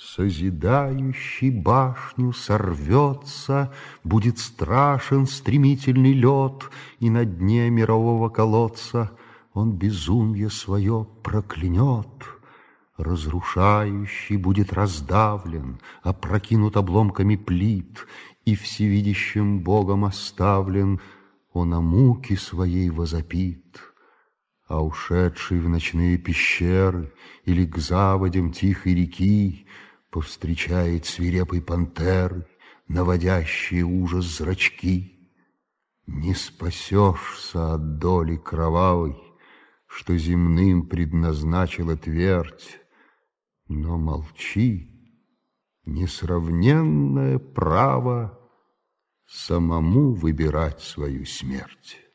Созидающий башню сорвется, Будет страшен стремительный лед, И на дне мирового колодца Он безумие свое проклянет. Разрушающий будет раздавлен, Опрокинут обломками плит, И всевидящим Богом оставлен, Он о муке своей возопит. А ушедший в ночные пещеры Или к заводям тихой реки Повстречает свирепой пантеры, Наводящие ужас зрачки. Не спасешься от доли кровавой, Что земным предназначила твердь, Но молчи, несравненное право Самому выбирать свою смерть.